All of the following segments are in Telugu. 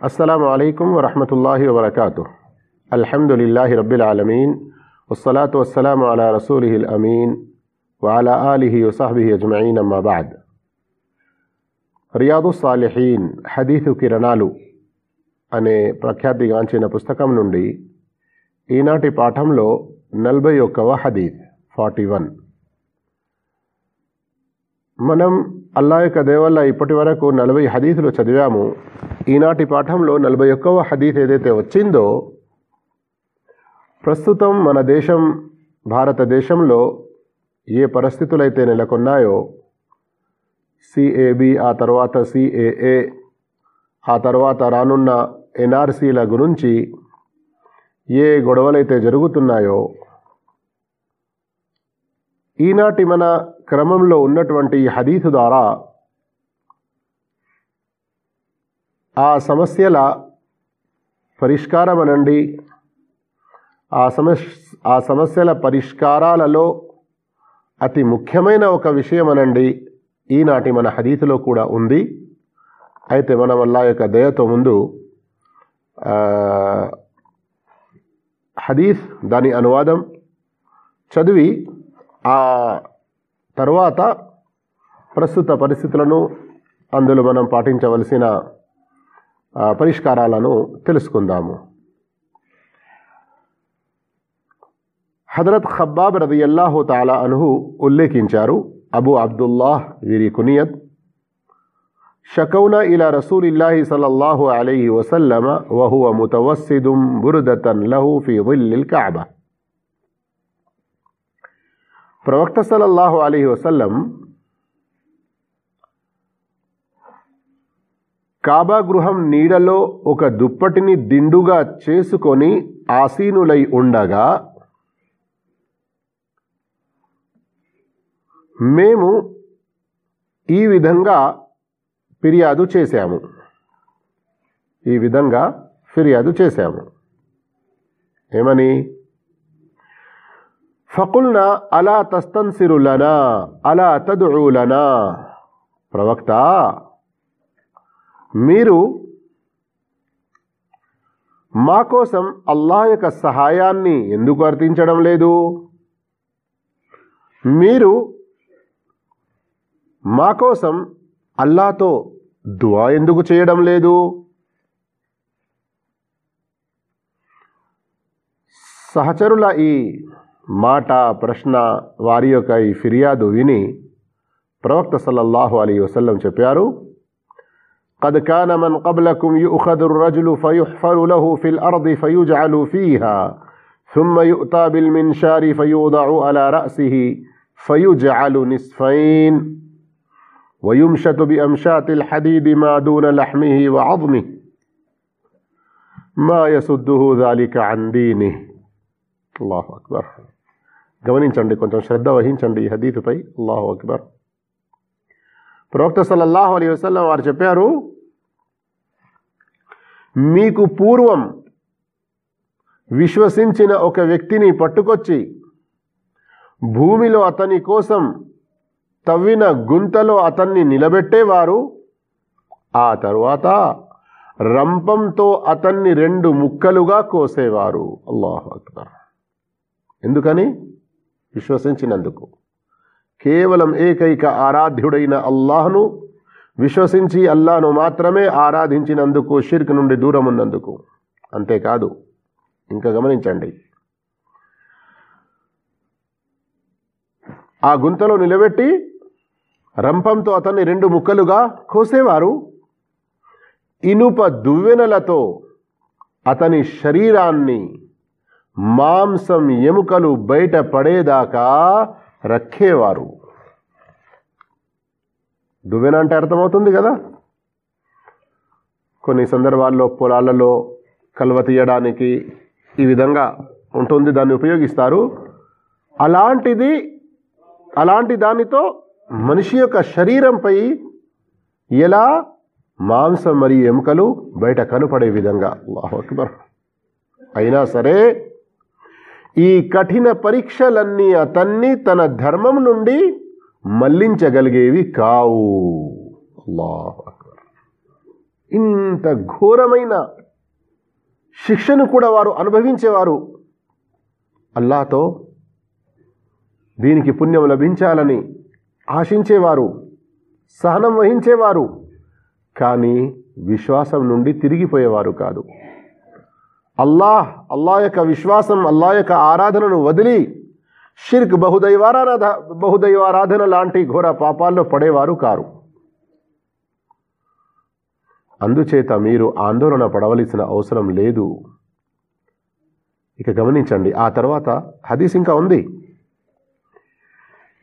అస్సలం అయికం వరకాతు వబర్కూ రబ్బుల్ రబ్బిలాలమీన్ వస్సలాతు వస్సలం అలా రసూలిహిల్ అమీన్ వాలా ఆలిహి వసాహ్బిహి అజ్మయీన్ అమ్మాబాద్ రియాదు సాలిహీన్ హదీసు కిరణాలు అనే ప్రఖ్యాతి గాంచిన పుస్తకం నుండి ఈనాటి పాఠంలో నలభై ఒక్కవ హదీద్ ఫార్టీ వన్ మనం అల్లా యొక్క దేవల్ల ఇప్పటి వరకు నలభై హదీసులు చదివాము. ఈనాటి పాఠంలో నలభై ఒక్కవ హదీస్ ఏదైతే వచ్చిందో ప్రస్తుతం మన దేశం భారతదేశంలో ఏ పరిస్థితులైతే నెలకొన్నాయో సిఏబి ఆ తర్వాత సిఏఏ ఆ తర్వాత రానున్న ఎన్ఆర్సీల గురించి ఏ గొడవలైతే జరుగుతున్నాయో ఈనాటి మన క్రమంలో ఉన్నటువంటి హదీసు ద్వారా ఆ సమస్యల పరిష్కారం అనండి ఆ సమస్ ఆ సమస్యల పరిష్కారాలలో అతి ముఖ్యమైన ఒక విషయం అనండి ఈనాటి మన హదీసులో కూడా ఉంది. అయితే మనం అల్లా యొక్క దయతో ముందు హదీస్ దాని అనువాదం చదివి ఆ తర్వాత ప్రస్తుత పరిస్థితులను అందులో మనం పాటించవలసిన పరిష్కారాలను తెలుసుకుందాము. హజరత్ ఖబ్బాబ్ రదియల్లాహు తాలా అనుహు ఉల్లేఖించారు అబు అబ్దుల్లాహ్ వీరి కునియత్ షకౌనా ఇలా రసూలిల్లాహి సల్లల్లాహు అలైహి వసల్లమ వహువ ముతవస్సిదుం బురుదతన్ లహు ఫీ ظిల్లిల్ ప్రవక్త సలల్లాహు అలీ వసల్లం కాబా గృహం నీడలో ఒక దుప్పటిని దిండుగా చేసుకొని ఆసీనులై ఉండగా మేము ఈ విధంగా ఫిర్యాదు చేశాము. ఈ విధంగా ఫిర్యాదు చేశాము. ఏమని? ఫకుల్నా అలా తస్తన్సిరులనా అలా తదులనా ప్రవక్త మీరు మా కోసం అల్లాహ్ యొక్క సహాయాన్ని ఎందుకు అర్థించడం లేదు? మీరు మా కోసం అల్లాతో దువా ఎందుకు చేయడం లేదు? సహచరుల ఈ మాట ప్రశ్న వారి యొక్క ఈ ఫిర్యాదు విని ప్రవక్త సల్లల్లాహు అలీ వసల్లం చెప్పారు قد كان من قبلكم يؤخذ الرجل فيحفر له في الأرض فيجعل فيها ثم يؤتى بالمنشار فيوضع على رأسه فيجعل نصفين ويمشط بأمشاط الحديد ما دون لحمه وعظمه ما يسده ذلك عن دينه الله أكبر గమనించండి కొంచెం శ్రద్ధ వహించండి ఈ హదీతుపై. అల్లాహు అక్బర్. ప్రవక్త సల్లల్లాహు అలీ వసల్లం వారు చెప్పారు మీకు పూర్వం విశ్వసించిన ఒక వ్యక్తిని పట్టుకొచ్చి భూమిలో అతని కోసం తవ్విన గుంతలో అతన్ని నిలబెట్టేవారు ఆ తరువాత రంపంతో అతన్ని రెండు ముక్కలుగా కోసేవారు. అల్లాహు అక్బర్. ఎందుకని? విశ్వసించినందుకు. కేవలం ఏకైక ఆరాధ్యుడైన అల్లాహ్ను విశ్వసించి అల్లాను మాత్రమే ఆరాధించినందుకు షిర్క్ నుండి దూరం ఉన్నందుకు అంతేకాదు ఇంకా గమనించండి. ఆ గుంతలో నిలబెట్టి రంపంతో అతన్ని రెండు ముక్కలుగా కోసేవారు. ఇనుప దువ్వెనలతో అతని శరీరాన్ని మాంసం ఎముకలు బయట పడేదాకా రక్కేవారు. దువ్వెన అంటే అర్థమవుతుంది కదా? కొన్ని సందర్భాల్లో పొలాలలో కల్వ తీయడానికి ఈ విధంగా ఉంటుంది దాన్ని ఉపయోగిస్తారు. అలాంటిది అలాంటి దానితో మనిషి యొక్క శరీరంపై ఎలా మాంసం మరియు ఎముకలు బయట కనపడే విధంగా? అల్లాహు అక్బర్. అయినా సరే ఈ కఠిన పరీక్షలన్నీ అతన్ని తన ధర్మం నుండి మళ్ళించగలిగేవి కావు. ఇంత ఘోరమైన శిక్షను కూడా వారు అనుభవించేవారు. అల్లాతో దీనికి పుణ్యం లభించాలని ఆశించేవారు సహనం వహించేవారు కానీ విశ్వాసం నుండి తిరిగిపోయేవారు కాదు. అల్లాహ్ అల్లా యొక్క విశ్వాసం అల్లా యొక్క ఆరాధనను వదిలి షిర్క్ బహుదైవారాధ బహుదైవారాధన లాంటి ఘోర పాపాల్లో పడేవారు కారు. అందుచేత మీరు ఆందోళన పడవలసిన అవసరం లేదు. ఇక గమనించండి ఆ తర్వాత హదీస్ ఇంకా ఉంది.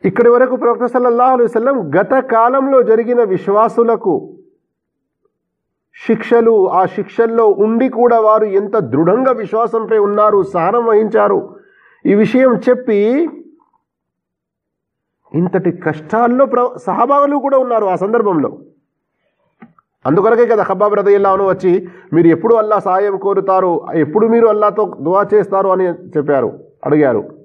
ఇక్కడి వరకు ప్రవక్త సల్లల్లాహు అలైహి గత కాలంలో జరిగిన విశ్వాసులకు శిక్షలు ఆ శిక్షల్లో ఉండి కూడా వారు ఎంత దృఢంగా విశ్వాసంపై ఉన్నారు సహనం వహించారు. ఈ విషయం చెప్పి ఇంతటి కష్టాల్లో ప్ర సహభాగులు కూడా ఉన్నారు ఆ సందర్భంలో. అందుకొరకే కదా ఖబాబ్ రదయ్యల్లాను వచ్చి మీరు ఎప్పుడు అల్లా సహాయం కోరుతారు? ఎప్పుడు మీరు అల్లాతో దువా చేస్తారు? అని చెప్పారు అడిగారు.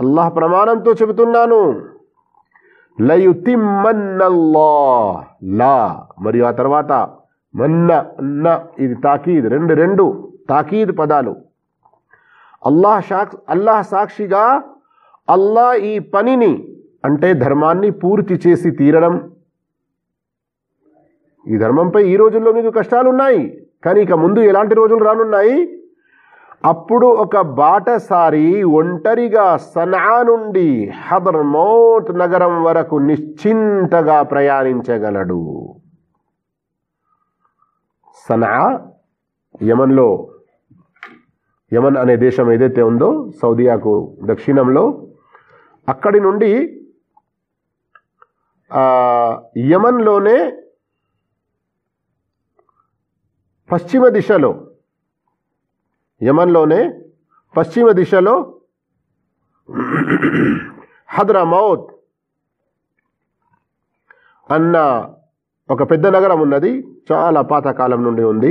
అల్లాహ్ ప్రమాణంతో చెబుతున్నాను. లయుతిమ్మన్నల్లా లా. మరియు ఆ తర్వాత మన్న అన్న ఇది తాకీద్. రెండు రెండు తాకీద్ పదాలు. అల్లాహ్ సాక్షి అల్లాహ్ సాక్షిగా అల్లాహ్ ఈ పనిని అంటే ధర్మాన్ని పూర్తి చేసి తీరడం. ఈ ధర్మంపై ఈ రోజుల్లో మీకు కష్టాలు ఉన్నాయి కానీ ఇక ముందు ఎలాంటి రోజులు రానున్నాయి? అప్పుడు ఒక బాటసారి ఒంటరిగా సనా నుండి హదర్మౌత్ నగరం వరకు నిశ్చింతగా ప్రయాణించగలడు. సనా యమన్లో యమన్ అనే దేశం ఏదైతే ఉందో సౌదియాకు దక్షిణంలో అక్కడి నుండి యమన్లోనే పశ్చిమ దిశలో యమన్లోనే పశ్చిమ దిశలో హద్రామౌత్ అన్న ఒక పెద్ద నగరం ఉన్నది. చాలా పాతకాలం నుండి ఉంది.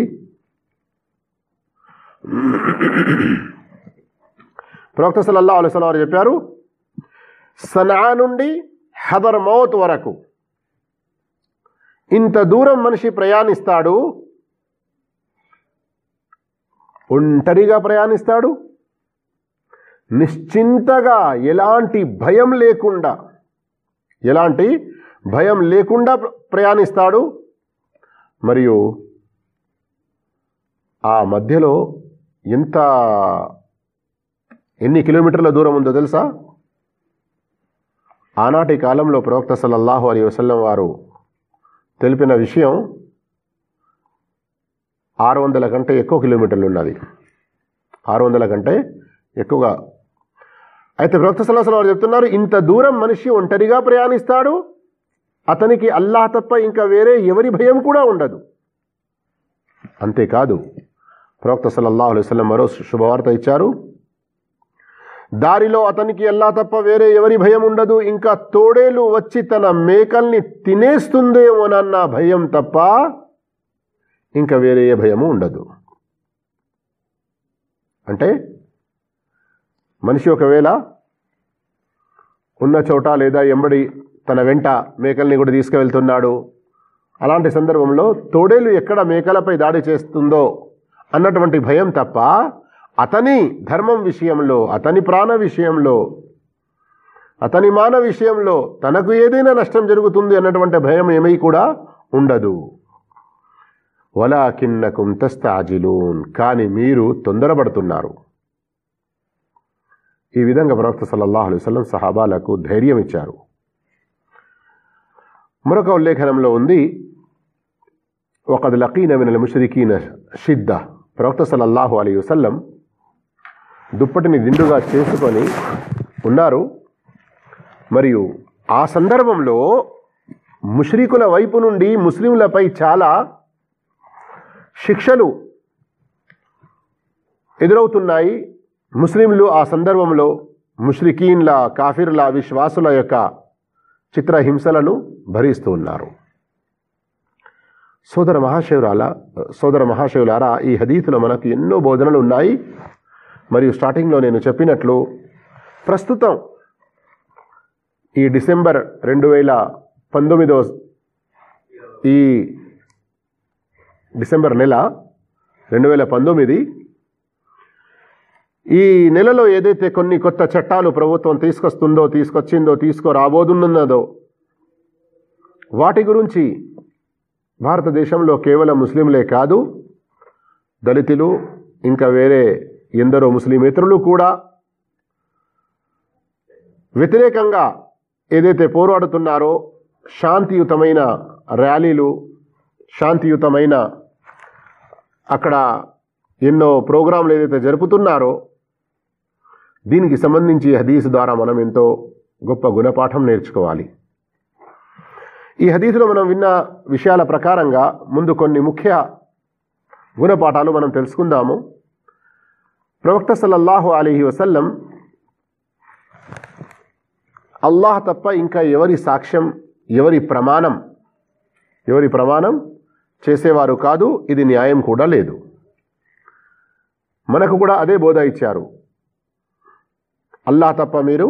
ప్రవక్త సల్లల్లా అలైస్లం వారు చెప్పారు సనా నుండి హదర్మౌత్ వరకు ఇంత దూరం మనిషి ప్రయాణిస్తాడు ఒంటరిగా ప్రయాణిస్తాడు? నిశ్చింతగా ఎలాంటి భయం లేకుండా ఎలాంటి భయం లేకుండా ప్రయాణిస్తాడు? మరియు ఆ మధ్యలో ఎంత ఎన్ని కిలోమీటర్ల దూరం ఉందో తెలుసా? ఆనాటి కాలంలో ప్రవక్త సల్లల్లాహు అలీ వసల్లం వారు తెలిపిన విషయం ఆరు వందల కంటే ఎక్కువ కిలోమీటర్లు ఉన్నది. ఆరు వందల కంటే ఎక్కువగా. అయితే ప్రవక్త సలహాసం వారు చెప్తున్నారు ఇంత దూరం మనిషి ఒంటరిగా ప్రయాణిస్తాడు? అతనికి అల్లాహ్ తప్ప ఇంకా వేరే ఎవరి భయం కూడా ఉండదు. అంతేకాదు ప్రవక్త సల్లల్లాహు అలైహి మరో శుభవార్త ఇచ్చారు. దారిలో అతనికి అల్లా తప్ప వేరే ఎవరి భయం ఉండదు ఇంకా తోడేలు వచ్చి తన మేకల్ని తినేస్తుందేమోనన్న భయం తప్ప ఇంకా వేరే ఏ భయము ఉండదు. అంటే మనిషి ఒకవేళ ఉన్న చోట లేదా ఎంబడి తన వెంట మేకల్ని కూడా తీసుకువెళ్తున్నాడు అలాంటి సందర్భంలో తోడేలు ఎక్కడ మేకలపై దాడి చేస్తుందో అన్నటువంటి భయం తప్ప అతని ధర్మం విషయంలో అతని ప్రాణ విషయంలో అతని మాన విషయంలో తనకు ఏదైనా నష్టం జరుగుతుంది అన్నటువంటి భయం ఏమీ కూడా ఉండదు. వలాకిన్నకుం తస్తాజిలూన్. కానీ మీరు తొందరపడుతున్నారు. ఈ విధంగా ప్రవక్త సల్లల్లాహు అలైవలం సహాబాలకు ధైర్యం ఇచ్చారు. మరొక ఉల్లేఖనంలో ఉంది ఒకది లకీన మినల్ ముషరికీన షిద్ద. ప్రవక్త సల్లల్లాహు అలీ వసల్లం దుప్పటిని దిండుగా చేసుకొని ఉన్నారు. మరియు ఆ సందర్భంలో ముష్రికుల వైపు నుండి ముస్లింలపై చాలా శిక్షలు ఎదురవుతున్నాయి. ముస్లింలు ఆ సందర్భంలో ముష్రికీన్ల కాఫిర్ల విశ్వాసుల యొక్క చిత్రహింసలను భరిస్తూ ఉన్నారు సోదర మహాశివురాల సోదర మహాశివులారా ఈ హదీతులో మనకు ఎన్నో బోధనలు ఉన్నాయి. మరియు స్టార్టింగ్లో నేను చెప్పినట్లు ప్రస్తుతం ఈ డిసెంబర్ రెండు వేల పంతొమ్మిదో ఈ డిసెంబర్ నెల రెండు వేల పంతొమ్మిది. ఈ నెలలో ఏదైతే కొన్ని కొత్త చట్టాలు ప్రభుత్వం తీసుకొస్తుందో తీసుకొచ్చిందో తీసుకురాబోతున్నదో వాటి గురించి భారతదేశంలో కేవలం ముస్లింలే కాదు దళితులు ఇంకా వేరే ఎందరో ముస్లిమేతరులు కూడా వ్యతిరేకంగా ఏదైతే పోరాడుతున్నారో శాంతియుతమైన ర్యాలీలు శాంతియుతమైన అక్కడ ఎన్నో ప్రోగ్రాంలు ఏదైతే జరుపుతున్నారో దీనికి సంబంధించి హదీస్ ద్వారా మనం ఎంతో గొప్ప గుణపాఠం నేర్చుకోవాలి. ఈ హదీసులో మనం విన్న విషయాల ప్రకారంగా ముందు కొన్ని ముఖ్య గుణపాఠాలు మనం తెలుసుకుందాము. ప్రవక్త సల్లల్లాహు అలీహి వసల్లం అల్లాహ్ తప్ప ఇంకా ఎవరి సాక్ష్యం ఎవరి ప్రమాణం ఎవరి ప్రమాణం? చేసేవారు కాదు ఇది న్యాయం కూడా లేదు. మనకు కూడా అదే బోధ ఇచ్చారు. అల్లాహ్ తప్ప మీరు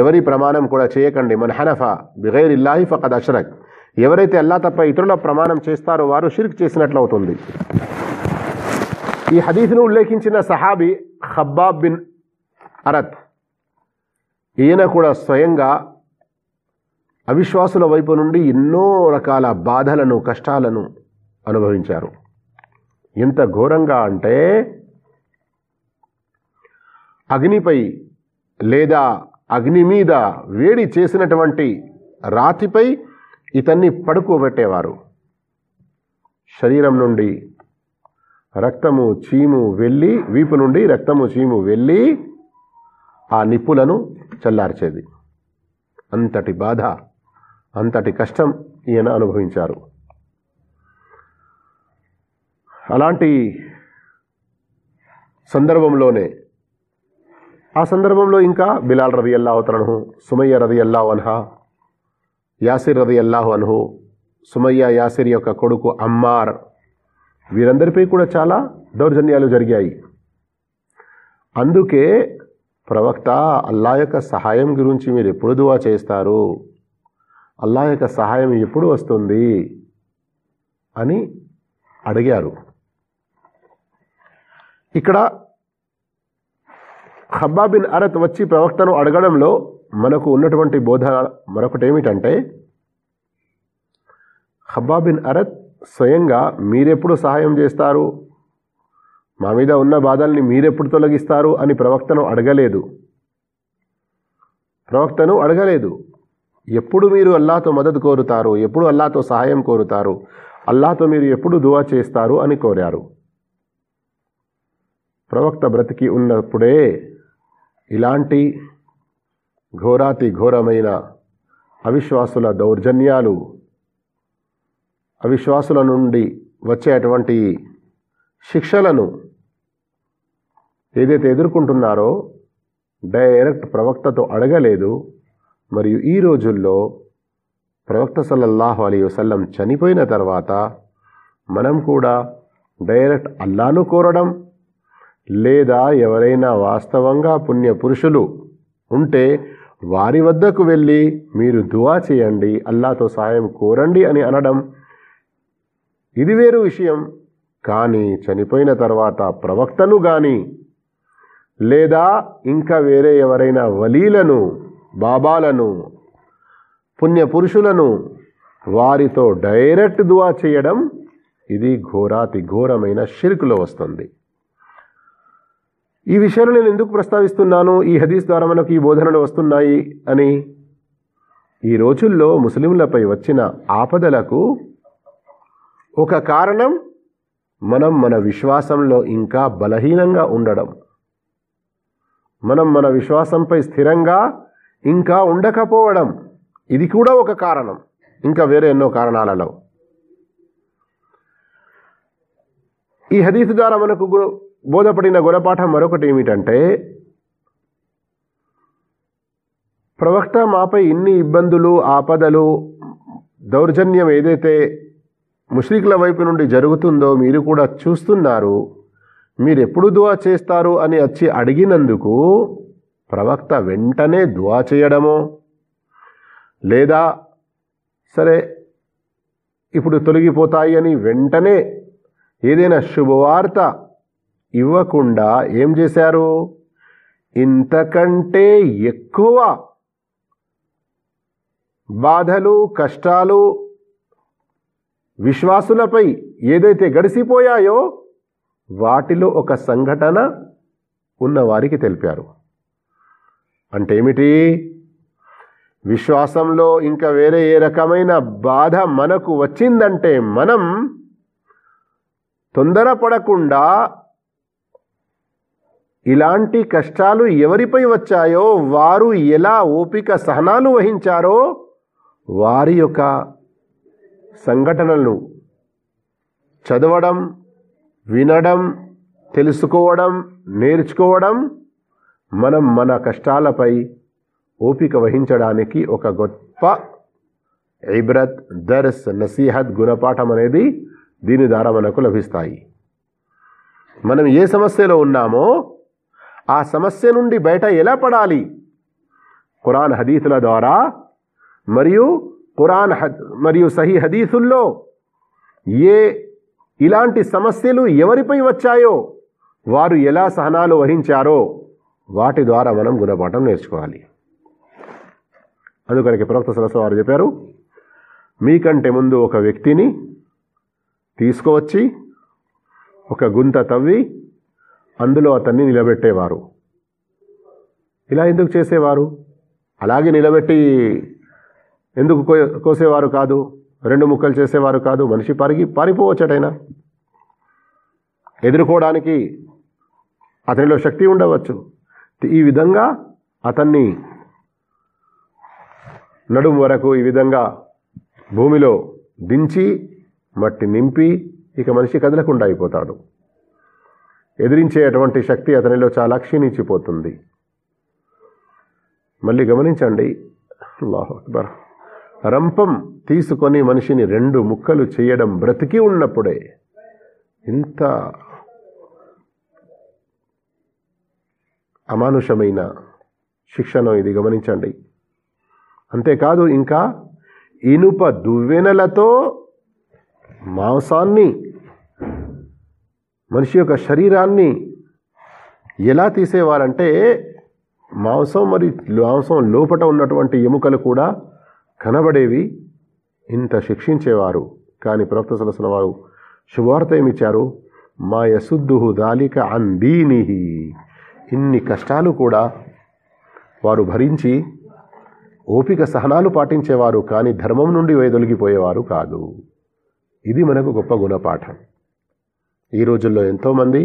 ఎవరి ప్రమాణం కూడా చేయకండి. మన హనఫా బిగైర్ ఇల్లాహి ఫకద్ అషరక్. ఎవరైతే అల్లా తప్ప ఇతరుల ప్రమాణం చేస్తారో వారు షిర్క్ చేసినట్లు అవుతుంది. ఈ హదీస్ను ఉల్లేఖించిన సహాబీ ఖబ్బాబ్ బిన్ అరత్ ఈయన కూడా స్వయంగా అవిశ్వాసుల వైపు నుండి ఎన్నో రకాల బాధలను కష్టాలను అనుభవించారు. ఎంత ఘోరంగా అంటే అగ్నిపై లేదా అగ్ని మీద వేడి చేసినటువంటి రాతిపై ఇతన్ని పడుకోబెట్టేవారు. శరీరం నుండి రక్తము చీము వెళ్ళి వీపు నుండి రక్తము చీము వెళ్ళి ఆ నిప్పులను చల్లార్చేది. అంతటి బాధ అంతటి కష్టం ఈయన అనుభవించారు. అలాంటి సందర్భంలోనే ఆ సందర్భంలో ఇంకా బిలాల్ రది అల్లాహు తనహు సుమయ్య రది అల్లాహు అన్హా యాసిర్ రది అల్లాహు అన్హు సుమయ్య యాసిర్ యొక్క కొడుకు అమ్మార్ వీరందరిపై కూడా చాలా దౌర్జన్యాలు జరిగాయి. అందుకే ప్రవక్త అల్లా యొక్క సహాయం గురించి మీరు ఎప్పుడు దువా చేస్తారు? అల్లా యొక్క సహాయం ఎప్పుడు వస్తుంది అని అడిగారు. ఇక్కడ ఖబ్బా బిన్ అరత్ వచ్చి ప్రవక్తను అడగడంలో మనకు ఉన్నటువంటి బోధ మరొకటి ఏమిటంటే ఖబ్బా బిన్ అరత్ స్వయంగా మీరెప్పుడు సహాయం చేస్తారు? మా మీద ఉన్న బాధల్ని మీరెప్పుడు తొలగిస్తారు అని ప్రవక్తను అడగలేదు. ప్రవక్తను అడగలేదు. ఎప్పుడు మీరు అల్లాతో మద్దతు కోరుతారు? ఎప్పుడు అల్లాతో సహాయం కోరుతారు? అల్లాతో మీరు ఎప్పుడు దువా చేస్తారు అని కోరారు. ప్రవక్త బ్రతికి ఉన్నప్పుడే ఇలాంటి ఘోరాతి ఘోరమైన అవిశ్వాసుల దౌర్జన్యాలు అవిశ్వాసుల నుండి వచ్చేటువంటి శిక్షలను ఏదైతే ఎదుర్కొంటున్నారో డైరెక్ట్ ప్రవక్తతో అడగలేదు మరియు ఈ రోజుల్లో ప్రవక్త సల్లల్లాహు అలీ వసల్లం చనిపోయిన తర్వాత మనం కూడా డైరెక్ట్ అల్లాను కోరడం లేదా ఎవరైనా వాస్తవంగా పుణ్య పురుషులు ఉంటే వారి వద్దకు వెళ్ళి మీరు దువా చేయండి అల్లాతో సాయం కోరండి అని అనడం ఇది వేరు విషయం. కానీ చనిపోయిన తర్వాత ప్రవక్తను కానీ లేదా ఇంకా వేరే ఎవరైనా వలీలను బాబాలను పుణ్య పురుషులను వారితో డైరెక్ట్ దువా చేయడం ఇది ఘోరాతి ఘోరమైన షిరుకులో వస్తుంది. ఈ విషయాలు నేను ఎందుకు ప్రస్తావిస్తున్నాను? ఈ హదీస్ ద్వారా మనకు ఈ బోధనలు వస్తున్నాయి అని. ఈ రోజుల్లో ముస్లింలపై వచ్చిన ఆపదలకు ఒక కారణం మనం మన విశ్వాసంలో ఇంకా బలహీనంగా ఉండడం. మనం మన విశ్వాసంపై స్థిరంగా ఇంకా ఉండకపోవడం. ఇది కూడా ఒక కారణం. ఇంకా వేరే ఎన్నో కారణాలలో. ఈ హదీసు ద్వారా మనకు బోధపడిన గుణపాఠం మరొకటి ఏమిటంటే ప్రవక్త మాపై ఇన్ని ఇబ్బందులు ఆపదలు దౌర్జన్యం ఏదైతే ముష్రికుల వైపు నుండి జరుగుతుందో మీరు కూడా చూస్తున్నారు మీరు ఎప్పుడు దువా చేస్తారు అని వచ్చి అడిగినందుకు ప్రవక్త వెంటనే దువా చేయడమో? లేదా సరే ఇప్పుడు తొలగిపోతాయి అని వెంటనే ఏదైనా శుభవార్త ఇవ్వకుండా ఏం చేశారు? ఇంతకంటే ఎక్కువ బాధలు కష్టాలు విశ్వాసులపై ఏదైతే గడిసిపోయాయో వాటిలో ఒక సంఘటన ఉన్నవారికి తెలిపారు. అంటే ఏమిటి విశ్వాసంలో ఇంకా వేరే ఏ రకమైన బాధ మనకు వచ్చిందంటే మనం తొందరపడకుండా ఇలాంటి కష్టాలు ఎవరిపై వచ్చాయో వారు ఎలా ఓపిక సహనాలు వహించారో వారి యొక్క సంఘటనలను చదవడం వినడం తెలుసుకోవడం నేర్చుకోవడం మనం మన కష్టాలపై ఓపిక వహించడానికి ఒక గొప్ప ఇబ్రత్ దర్స్ నసీహత్ గుణపాఠం అనేది దీని ద్వారా మనకు లభిస్తాయి. మనం ఏ సమస్యలో ఉన్నామో ఆ సమస్య నుండి బయట ఎలా పడాలి? ఖురాన్ హదీసుల ద్వారా మరియు ఖురాన్ హద్ మరియు సహీ హదీసుల్లో ఏ ఇలాంటి సమస్యలు ఎవరిపై వచ్చాయో వారు ఎలా సహనాలు వహించారో వాటి ద్వారా మనం గుణపాఠం నేర్చుకోవాలి. అందుకనికి ప్రవక్త సరస్సు వారు చెప్పారు మీకంటే ముందు ఒక వ్యక్తిని తీసుకువచ్చి ఒక గుంత తవ్వి అందులో అతన్ని నిలబెట్టేవారు. ఇలా ఎందుకు చేసేవారు? అలాగే నిలబెట్టి ఎందుకు కో- కోసేవారు కాదు? రెండు ముక్కలు చేసేవారు కాదు? మనిషి పరిగి పారిపోవచ్చటైనా? ఎదుర్కోవడానికి అతనిలో శక్తి ఉండవచ్చు. ఈ విధంగా అతన్ని నడుము వరకు ఈ విధంగా భూమిలో దించి మట్టి నింపి ఇక మనిషి కదలకుండా అయిపోతాడు. ఎదిరించేటువంటి శక్తి అతనిలో చాలా క్షీణించిపోతుంది. మళ్ళీ గమనించండి అల్లాహు అక్బర్ రంపం తీసుకొని మనిషిని రెండు ముక్కలు చేయడం బ్రతికి ఉన్నప్పుడే ఇంత అమానుషమైన శిక్షను ఇది గమనించండి. అంతేకాదు ఇంకా ఇనుప దువ్వెనలతో మాంసాన్ని మనిషి యొక్క శరీరాన్ని ఎలా తీసేవారంటే మాంసం మరి మాంసం లోపట ఉన్నటువంటి ఎముకలు కూడా కనబడేవి ఇంత శిక్షించేవారు. కానీ ప్రవక్త సలసిన వారు శుభార్త ఏమిచ్చారు? మా యసుద్దుహు దాలిక అందీనిహి ఇన్ని కష్టాలు కూడా వారు భరించి ఓపిక సహనాలు పాటించేవారు కానీ ధర్మం నుండి వైదొలిగిపోయేవారు కాదు. ఇది మనకు గొప్ప గుణపాఠం. ఈ రోజుల్లో ఎంతోమంది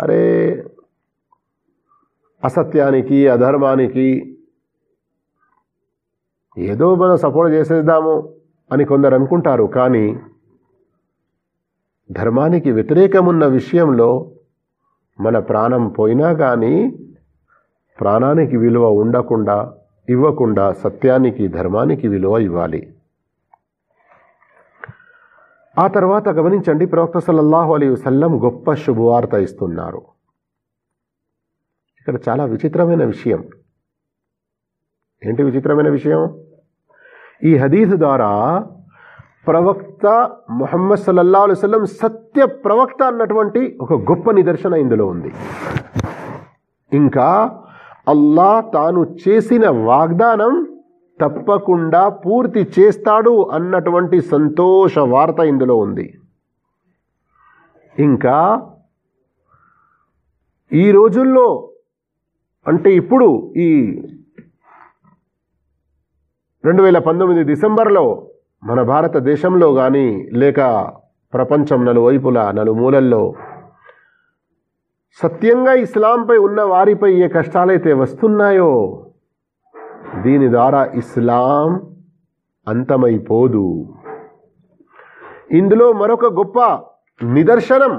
అరే అసత్యానికి అధర్మానికి ఏదో మనం సపోర్ట్ చేసేద్దాము అని కొందరు అనుకుంటారు కానీ ధర్మానికి వ్యతిరేకమున్న విషయంలో మన ప్రాణం పోయినా కానీ ప్రాణానికి విలువ ఉండకుండా ఇవ్వకుండా సత్యానికి ధర్మానికి విలువ ఇవ్వాలి. ఆ తర్వాత గమనించండి ప్రవక్త సల్లల్లాహు అలీ వసల్లం గొప్ప శుభవార్త ఇస్తున్నారు. ఇక్కడ చాలా విచిత్రమైన విషయం. ఏంటి విచిత్రమైన విషయం? ఈ హదీస్ ద్వారా ప్రవక్త మొహమ్మద్ సల్లల్లా అలైవలం సత్య ప్రవక్త అన్నటువంటి ఒక గొప్ప నిదర్శన ఇందులో ఉంది. ఇంకా అల్లా తాను చేసిన వాగ్దానం తప్పకుండా పూర్తి చేస్తాడు అన్నటువంటి సంతోష వార్త ఇందులో ఉంది. ఇంకా ఈ రోజుల్లో అంటే ఇప్పుడు ఈ రెండు వేల పంతొమ్మిది డిసెంబర్లో మన భారతదేశంలో కానీ లేక ప్రపంచం నలువైపులా నలుమూలల్లో సత్యంగా ఇస్లాంపై ఉన్న వారిపై ఏ కష్టాలైతే వస్తున్నాయో దీని ద్వారా ఇస్లాం అంతమైపోదు. ఇందులో మరొక గొప్ప నిదర్శనం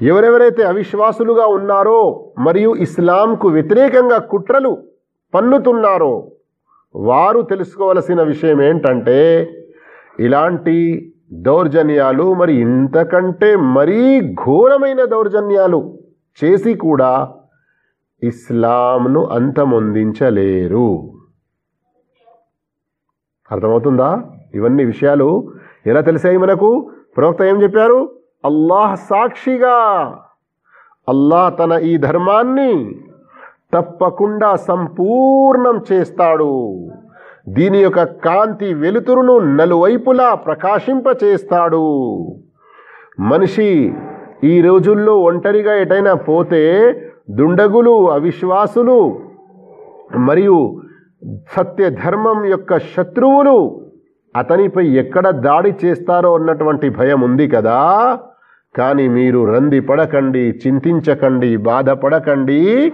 ఎవరెవరైతే అవిశ్వాసులుగా ఉన్నారో మరియు ఇస్లాంకు వ్యతిరేకంగా కుట్రలు పన్నుతున్నారో వారు తెలుసుకోవలసిన విషయం ఏంటంటే ఇలాంటి దౌర్జన్యాలు మరి ఇంతకంటే మరీ ఘోరమైన దౌర్జన్యాలు చేసి కూడా ఇస్లాంను అంతమొందించలేరు. అర్థమవుతుందా? ఇవన్నీ విషయాలు ఎలా తెలిసాయి మనకు? ప్రవక్త ఏం చెప్పారు? అల్లాహ్ సాక్షిగా. అల్లాహ్ తన ఈ ధర్మాన్ని తప్పకుండా సంపూర్ణం చేస్తాడు. దీని యొక్క కాంతి వెలుతురును నలువైపులా ప్రకాశింపచేస్తాడు. మనిషి ఈ రోజుల్లో ఒంటరిగా ఎటైనా పోతే దుండగులు అవిశ్వాసులు మరియు సత్య ధర్మం యొక్క శత్రువులు అతనిపై ఎక్కడ దాడి చేస్తారో అన్నటువంటి భయం ఉంది కదా. కానీ మీరు రంది పడకండి చింతించకండి బాధపడకండి.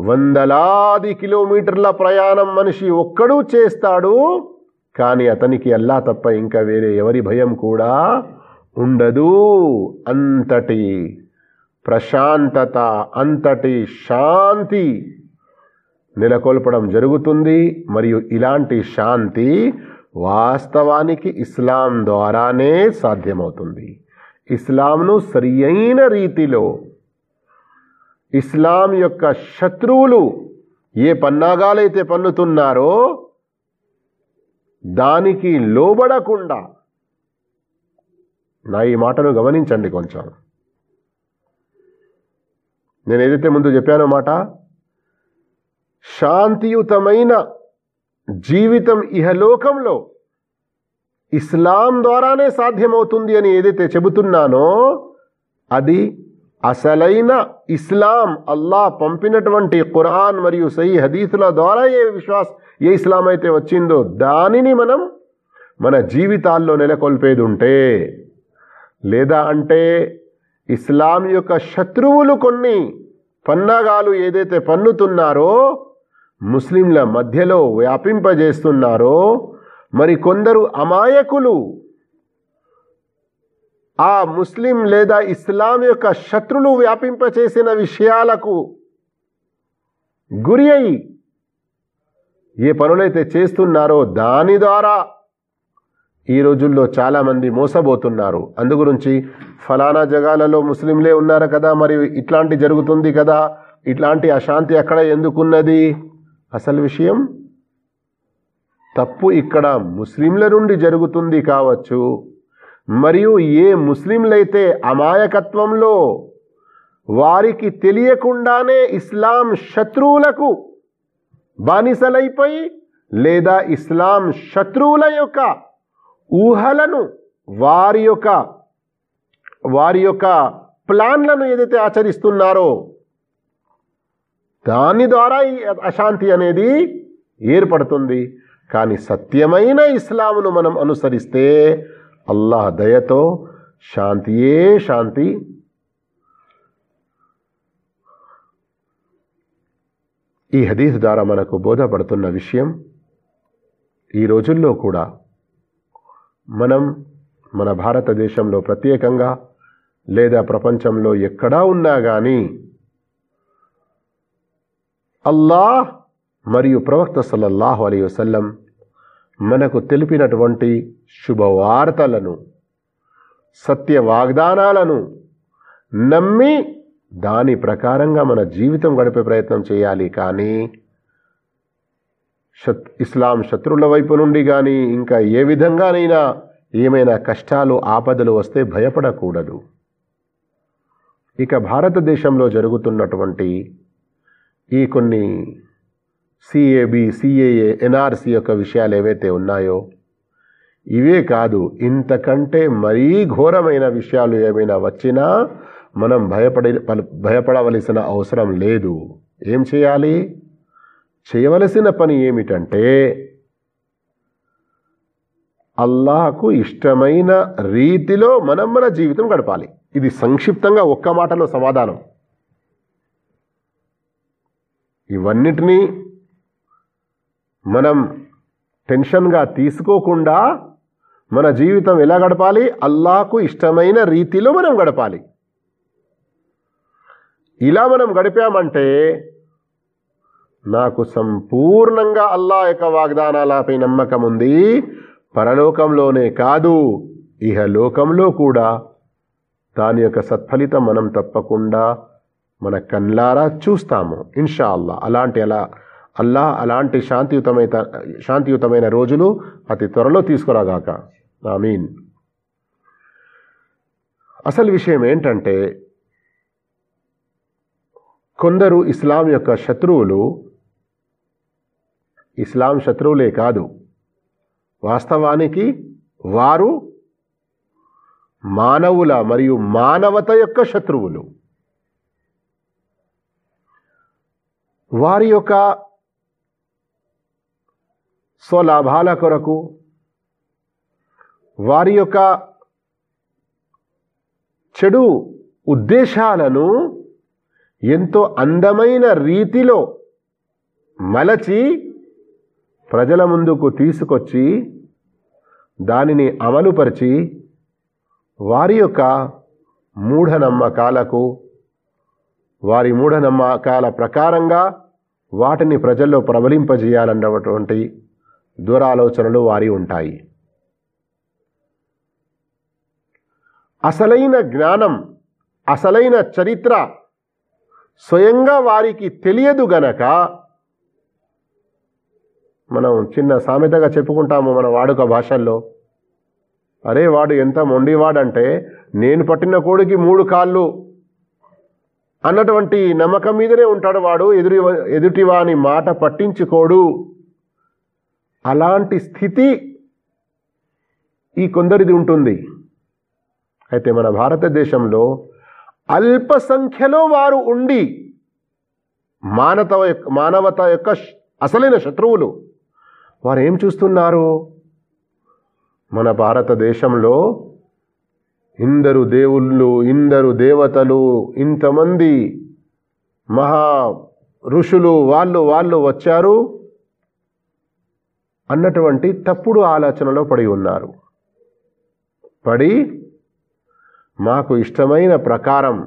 వందలాది కిలోమీటర్ల ప్రయాణం మనిషి ఒక్కడూ చేస్తాడు కానీ అతనికి అల్లా తప్ప ఇంకా వేరే ఎవరి భయం కూడా ఉండదు. అంతటి ప్రశాంతత అంతటి శాంతి నెలకొల్పడం జరుగుతుంది. మరియు ఇలాంటి శాంతి వాస్తవానికి ఇస్లాం ద్వారానే సాధ్యమవుతుంది. ఇస్లాంను సరియైన రీతిలో ఇస్లాం యొక్క శత్రువులు ఏ పన్నాగాలైతే పన్నుతున్నారో దానికి లోబడకుండా. నా ఈ మాటను గమనించండి కొంచెం. నేను ఏదైతే ముందు చెప్పానో మాట శాంతియుతమైన జీవితం ఇహలోకంలో ఇస్లాం ద్వారానే సాధ్యమవుతుంది అని ఏదైతే చెబుతున్నానో అది అసలైన ఇస్లాం అల్లా పంపినటువంటి ఖురాన్ మరియు సహీ హదీసుల ద్వారా ఏ విశ్వాస్ ఏ ఇస్లాం అయితే వచ్చిందో దానిని మనం మన జీవితాల్లో నెలకొల్పేది ఉంటే లేదా అంటే ఇస్లాం యొక్క శత్రువులు కొన్ని పన్నాగాలు ఏదైతే పన్నుతున్నారో ముస్లింల మధ్యలో వ్యాపింపజేస్తున్నారో మరి కొందరు అమాయకులు ఆ ముస్లిం లేదా ఇస్లాం యొక్క శత్రులు వ్యాపింపచేసిన విషయాలకు గురి అయి ఏ పనులైతే చేస్తున్నారో దాని ద్వారా ఈ రోజుల్లో చాలామంది మోసబోతున్నారు అందుగురించి ఫలానా జగాలలో ముస్లింలే ఉన్నారు కదా మరి ఇట్లాంటి జరుగుతుంది కదా ఇట్లాంటి అశాంతి అక్కడ ఎందుకున్నది? అసలు విషయం తప్పు ఇక్కడ ముస్లింల నుండి జరుగుతుంది కావచ్చు. మరియు ఏ ముస్లింలైతే అమాయకత్వంలో వారికి తెలియకుండానే ఇస్లాం శత్రువులకు బానిసలైపోయి లేదా ఇస్లాం శత్రువుల యొక్క ఊహలను వారి యొక్క వారి యొక్క ప్లాన్లను ఏదైతే ఆచరిస్తున్నారో దాని ద్వారా ఈ అశాంతి అనేది ఏర్పడుతుంది. కానీ సత్యమైన ఇస్లామును మనం అనుసరిస్తే అల్లాహ్ దయతో శాంతియే శాంతి. ఈ హదీస్ ద్వారా మనకు బోధపడుతున్న విషయం ఈ రోజుల్లో కూడా మనం మన భారతదేశంలో ప్రత్యేకంగా లేదా ప్రపంచంలో ఎక్కడా ఉన్నా కానీ అల్లాహ్ మరియు ప్రవక్త సల్లల్లాహు అలీ వసల్లం మనకు తెలిపినటువంటి శుభవార్తలను సత్య వాగ్దానాలను నమ్మి దాని ప్రకారంగా మన జీవితం గడిపే ప్రయత్నం చేయాలి. కానీ శత్ ఇస్లాం శత్రువుల వైపు నుండి కానీ ఇంకా ఏ విధంగానైనా ఏమైనా కష్టాలు ఆపదలు వస్తే భయపడకూడదు. ఇక భారతదేశంలో జరుగుతున్నటువంటి ఈ కొన్ని సిఏబి సిఏఏ ఎన్ఆర్సి యొక్క విషయాలు ఏవైతే ఉన్నాయో ఇవే కాదు ఇంతకంటే మరీ ఘోరమైన విషయాలు ఏమైనా వచ్చినా మనం భయపడి భయపడవలసిన అవసరం లేదు. ఏం చేయాలి? చేయవలసిన పని ఏమిటంటే అల్లాహకు ఇష్టమైన రీతిలో మనం మన జీవితం గడపాలి. ఇది సంక్షిప్తంగా ఒక్క మాటలో సమాధానం. ఇవన్నిటినీ మనం టెన్షన్గా తీసుకోకుండా మన జీవితం ఎలా గడపాలి? అల్లాకు ఇష్టమైన రీతిలో మనం గడపాలి. ఇలా మనం గడిపామంటే నాకు సంపూర్ణంగా అల్లా యొక్క వాగ్దానాలపై నమ్మకం ఉంది. పరలోకంలోనే కాదు ఇహ లోకంలో కూడా. దాని యొక్క సత్ఫలితం మనం తప్పకుండా మన కన్లారా చూస్తాము ఇన్షా అల్లా అలాంటి అలా అల్లా అలాంటి శాంతియుతమైన శాంతియుతమైన రోజులు అతి త్వరలో తీసుకురాగాక. మీన్ అసలు విషయం ఏంటంటే కొందరు ఇస్లాం యొక్క శత్రువులు ఇస్లాం శత్రువులే కాదు. వాస్తవానికి వారు మానవుల మరియు మానవత యొక్క శత్రువులు. వారి యొక్క స్వలాభాల కొరకు వారి యొక్క చెడు ఉద్దేశాలను ఎంతో అందమైన రీతిలో మలచి ప్రజల ముందుకు తీసుకొచ్చి దానిని అమలుపరిచి వారి యొక్క మూఢనమ్మకాలకు వారి మూఢనమ్మకాల ప్రకారంగా వాటిని ప్రజల్లో ప్రబలింపజేయాలన్నటువంటి దురాలోచనలు వారి ఉంటాయి. అసలైన జ్ఞానం అసలైన చరిత్ర స్వయంగా వారికి తెలియదు గనక మనం చిన్న సామెతగా చెప్పుకుంటాము మన వాడుక భాషల్లో. అరే వాడు ఎంత మొండివాడంటే నేను పట్టిన కోడికి మూడు కాళ్ళు అన్నటువంటి నమ్మకం మీదనే ఉంటాడు వాడు. ఎదురు ఎదుటివాని మాట పట్టించుకోడు. అలాంటి స్థితి ఈ కొందరిది ఉంటుంది. అయితే మన భారతదేశంలో అల్ప సంఖ్యలో వారు ఉండి మానవ మానవత యొక్క అసలైన శత్రువులు వారు ఏం చూస్తున్నారు? మన భారతదేశంలో ఇందరు దేవుళ్ళు ఇందరు దేవతలు ఇంతమంది మహా ఋషులు వాళ్ళు వాళ్ళు వచ్చారు. అన్నటువంటి తప్పుడు ఆలోచనలో పడి ఉన్నారు. పడి మాకు ఇష్టమైన ప్రకారం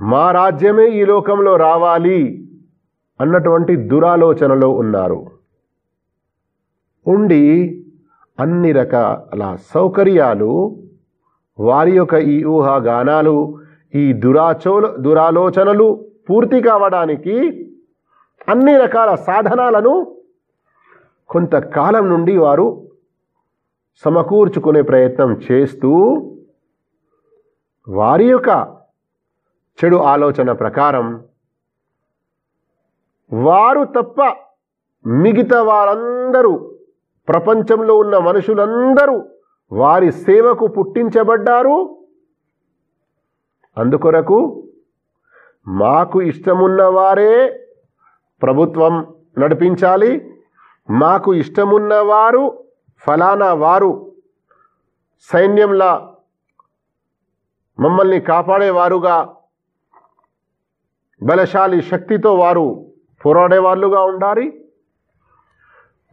మా రాజ్యమే ఈ లోకంలో రావాలి అన్నటువంటి దురాలోచనలో ఉన్నారు. ఉండి అన్ని రకాల సౌకర్యాలు వారి యొక్క ఈ ఊహాగానాలు ఈ దురాచో దురాలోచనలు పూర్తి కావడానికి అన్ని రకాల సాధనాలను కొంతకాలం నుండి వారు సమకూర్చుకునే ప్రయత్నం చేస్తూ వారి యొక్క చెడు ఆలోచన ప్రకారం వారు తప్ప మిగతా వారందరూ ప్రపంచంలో ఉన్న మనుషులందరూ వారి సేవకు పుట్టించబడ్డారు. అందుకొరకు మాకు ఇష్టమున్న వారే ప్రభుత్వం నడిపించాలి. మాకు ఇష్టమున్నవారు ఫలానా వారు సైన్యంలా మమ్మల్ని కాపాడేవారుగా బలశాలి శక్తితో వారు పోరాడేవాళ్ళుగా ఉండాలి.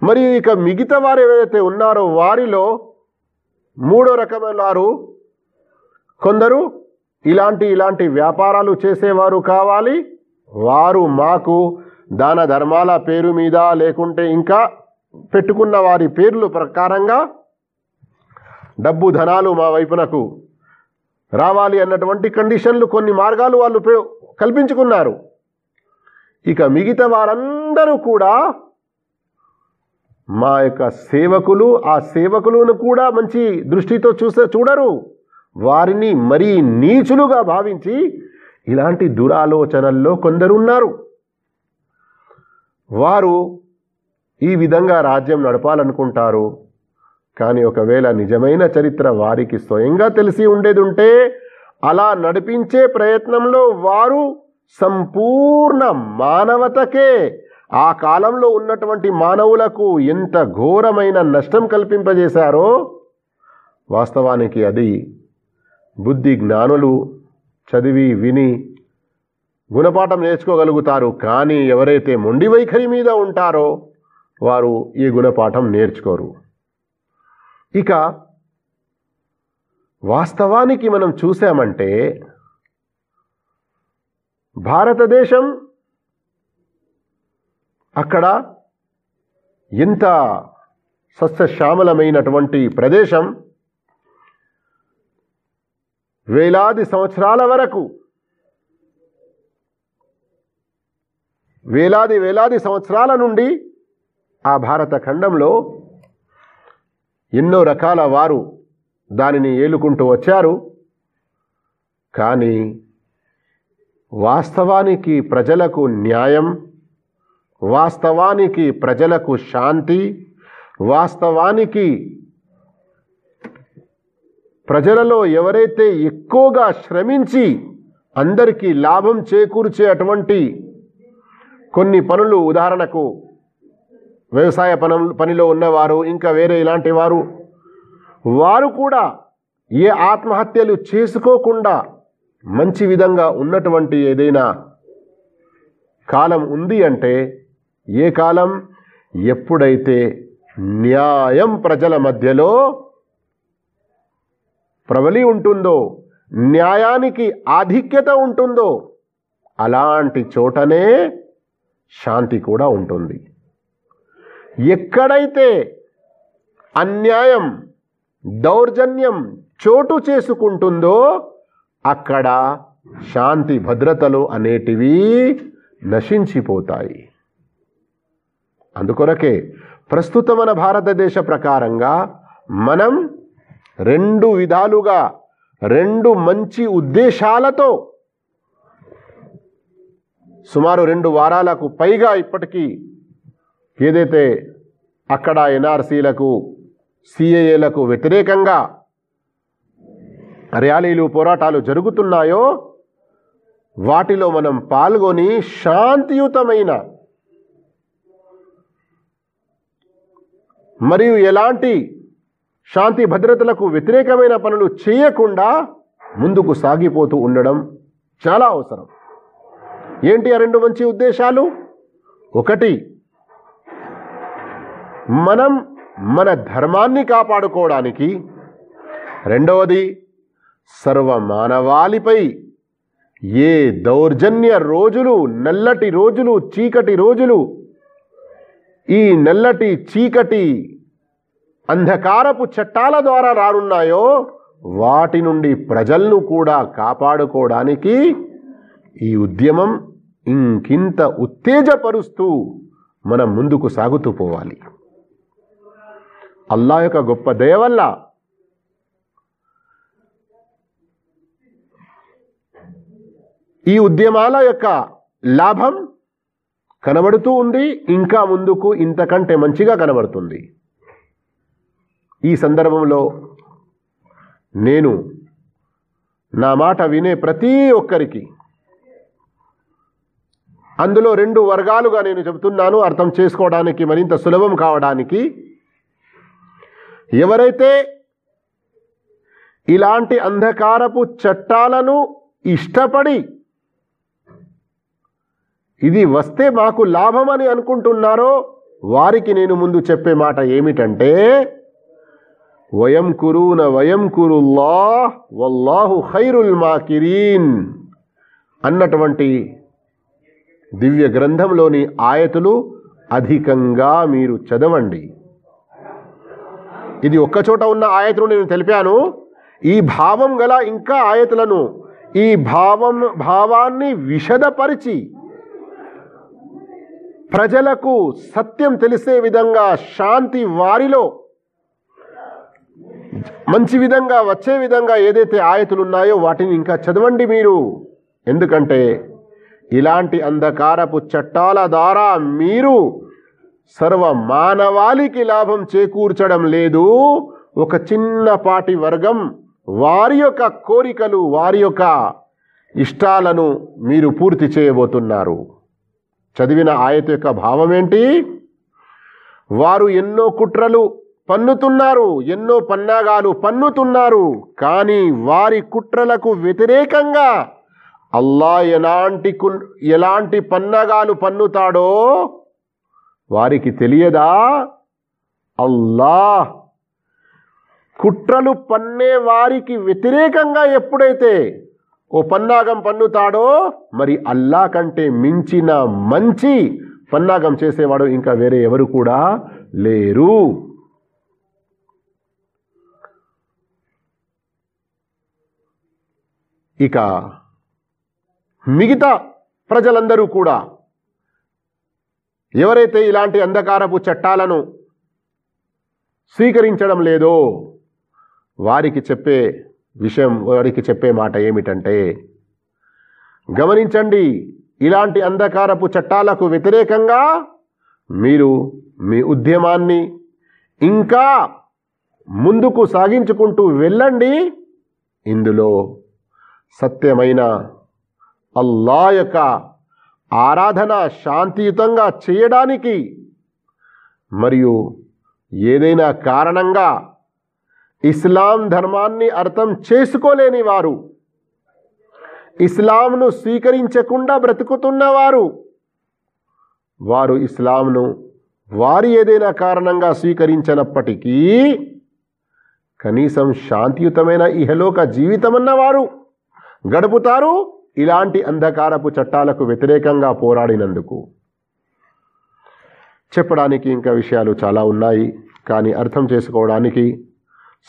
మరి ఇక మిగతా వారు ఎవరైతే ఉన్నారో వారిలో మూడో రకమైన వారు కొందరు ఇలాంటి ఇలాంటి వ్యాపారాలు చేసేవారు కావాలి. వారు మాకు దాన ధర్మాల పేరు మీద లేకుంటే ఇంకా పెట్టుకున్న వారి పేర్లు ప్రకారంగా డబ్బు ధనాలు మా వైపునకు రావాలి అన్నటువంటి కండిషన్లు కొన్ని మార్గాలు వాళ్ళు కల్పించుకున్నారు. ఇక మిగతా వారందరూ కూడా మా యొక్క సేవకులు ఆ సేవకులను కూడా మంచి దృష్టితో చూసే చూడరు. వారిని మరీ నీచులుగా భావించి ఇలాంటి దురాలోచనల్లో కొందరున్నారు. వారు ఈ విధంగా రాజ్యం నడపాలనుకుంటారు. కానీ ఒకవేళ నిజమైన చరిత్ర వారికి స్వయంగా తెలిసి ఉండేది ఉంటే అలా నడిపించే ప్రయత్నంలో వారు సంపూర్ణ మానవతకే ఆ కాలంలో ఉన్నటువంటి మానవులకు ఎంత ఘోరమైన నష్టం కల్పింపజేశారో వాస్తవానికి అది బుద్ధి జ్ఞానులు చదివి విని గుణపాఠం నేర్చుకోగలుగుతారు. కానీ ఎవరైతే మొండి వైఖరి మీద ఉంటారో వారు ఈ గుణపాఠం నేర్చుకోరు. ఇక వాస్తవానికి మనం చూసామంటే భారతదేశం అక్కడ ఎంత సస్యశ్యామలమైనటువంటి ప్రదేశం వేలాది సంవత్సరాల వరకు వేలాది వేలాది సంవత్సరాల నుండి ఆ భారత ఖండంలో ఎన్నో రకాల వారు దానిని ఏలుకుంటూ వచ్చారు. కానీ వాస్తవానికి ప్రజలకు న్యాయం వాస్తవానికి ప్రజలకు శాంతి వాస్తవానికి ప్రజలలో ఎవరైతే ఎక్కువగా శ్రమించి అందరికీ లాభం చేకూర్చే అటువంటి కొన్ని పనులు ఉదాహరణకు వ్యవసాయ పనులు పనిలో ఉన్నవారు ఇంకా వేరే ఇలాంటి వారు. వారు కూడా ఏ ఆత్మహత్యలు చేసుకోకుండా మంచి విధంగా ఉన్నటువంటి ఏదైనా కాలం ఉంది అంటే ఏ కాలం? ఎప్పుడైతే న్యాయం ప్రజల మధ్యలో ప్రబలి ఉంటుందో న్యాయానికి ఆధిక్యత ఉంటుందో అలాంటి చోటనే శాంతి కూడా ఉంటుంది. ఎక్కడైతే అన్యాయం దౌర్జన్యం చోటు చేసుకుంటుందో అక్కడ శాంతి భద్రతలు అనేటివి నశించిపోతాయి. అందుకొరకే ప్రస్తుత మన భారతదేశ ప్రకారంగా మనం రెండు విధాలుగా రెండు మంచి ఉద్దేశాలతో సుమారు రెండు వారాలకు పైగా ఇప్పటికీ ఏదైతే అక్కడ ఎన్ఆర్సీలకు సిఏఏలకు వ్యతిరేకంగా ర్యాలీలు పోరాటాలు జరుగుతున్నాయో వాటిలో మనం పాల్గొని శాంతియుతమైన మరియు ఎలాంటి శాంతి భద్రతలకు వ్యతిరేకమైన పనులు చేయకుండా ముందుకు సాగిపోతూ ఉండడం చాలా అవసరం. ఏంటి ఆ రెండు మంచి ఉద్దేశాలు? ఒకటి మనం మన ధర్మాన్ని కాపాడుకోవడానికి. రెండవది సర్వ మానవాళిపై ఏ దౌర్జన్య రోజులు నల్లటి రోజులు చీకటి రోజులు ఈ నల్లటి చీకటి అంధకారపు చట్టాల ద్వారా రానున్నాయో వాటి నుండి ప్రజలను కూడా కాపాడుకోవడానికి ఈ ఉద్యమం ఇంకింత ఉత్తేజపరుస్తూ మనం ముందుకు సాగుతూ పోవాలి. అల్లా యొక్క గొప్ప దయ వల్ల ఈ ఉద్యమాల యొక్క లాభం కనబడుతూ ఉంది ఇంకా ముందుకు ఇంతకంటే మంచిగా కనబడుతుంది. ఈ సందర్భంలో నేను నా మాట వినే ప్రతి ఒక్కరికి అందులో రెండు వర్గాలుగా నేను చెబుతున్నాను అర్థం చేసుకోవడానికి మరింత సులభం కావడానికి. ఎవరైతే ఇలాంటి అంధకారపు చట్టాలను ఇష్టపడి ఇది వస్తే మాకు లాభమని అనుకుంటున్నారో వారికి నేను ముందు చెప్పే మాట ఏమిటంటే వయం కురూన వయం కురుల్లా వల్లాహు ఖైరుల్ మాకిరీన్ అన్నటువంటి దివ్య గ్రంథంలోని ఆయతులు అధికంగా మీరు చదవండి. ఇది ఒక్కచోట ఉన్న ఆయతులు నేను తెలిపాను. ఈ భావం గల ఇంకా ఆయతులను ఈ భావం భావాన్ని విషదపరిచి ప్రజలకు సత్యం తెలిసే విధంగా శాంతి వారిలో మంచి విధంగా వచ్చే విధంగా ఏదైతే ఆయతులు ఉన్నాయో వాటిని ఇంకా చదవండి మీరు. ఎందుకంటే ఇలాంటి అంధకారపు చట్టాల ద్వారా మీరు సర్వ మానవాళికి లాభం చేకూర్చడం లేదు. ఒక చిన్నపాటి వర్గం వారి యొక్క కోరికలు వారి యొక్క ఇష్టాలను మీరు పూర్తి చేయబోతున్నారు. చదివిన ఆయత యొక్క భావం ఏంటి వారు ఎన్నో కుట్రలు పన్నుతున్నారు ఎన్నో పన్నాగాలు పన్నుతున్నారు కానీ వారి కుట్రలకు వ్యతిరేకంగా అల్లా ఎలాంటి కున్- ఎలాంటి పన్నగాలు పన్నుతాడో వారికి తెలియదా? అల్లా కుట్రలు పన్నే వారికి వ్యతిరేకంగా ఎప్పుడైతే ఓ పన్నాగం పన్నుతాడో మరి అల్లా కంటే మించిన మంచి పన్నాగం చేసేవాడు ఇంకా వేరే ఎవరు కూడా లేరు. ఇక మిగతా ప్రజలందరూ కూడా ఎవరైతే ఇలాంటి అంధకారపు చట్టాలను స్వీకరించడం లేదో వారికి చెప్పే విషయం వారికి చెప్పే మాట ఏమిటంటే గమనించండి ఇలాంటి అంధకారపు చట్టాలకు వ్యతిరేకంగా మీరు మీ ఉద్యమాన్ని ఇంకా ముందుకు సాగించుకుంటూ వెళ్ళండి. ఇందులో సత్యమైన అల్లా యొక్క ఆరాధన శాంతియుతంగా చేయడానికి. మరియు ఏదైనా కారణంగా ఇస్లాం ధర్మాన్ని అర్థం చేసుకోలేని వారు ఇస్లాంను స్వీకరించకుండా బ్రతుకుతున్నవారు వారు ఇస్లాంను వారి ఏదైనా కారణంగా స్వీకరించినప్పటికీ కనీసం శాంతియుతమైన ఇహలోక జీవితమన్నవారు గడుపుతారు ఇలాంటి అంధకారపు చట్టాలకు వ్యతిరేకంగా పోరాడినందుకు చెప్పడానికి ఇంకా విషయాలు చాలా ఉన్నాయి. కానీ అర్థం చేసుకోవడానికి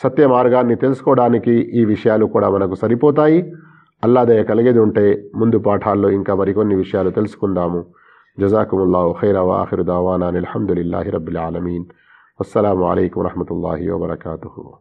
సత్య మార్గాన్ని తెలుసుకోవడానికి ఈ విషయాలు కూడా మనకు సరిపోతాయి. అల్లాదయ కలిగేది ఉంటే ముందు పాఠాల్లో ఇంకా మరికొన్ని విషయాలు తెలుసుకుందాము. జజాకుముల్లా ఖైరా వాఖిరు దావానా అల్హమ్దులిల్లాహి రబ్బిల్ ఆలమీన్. అస్సలం అయికం వరహమతుల్లాహి వరకాతు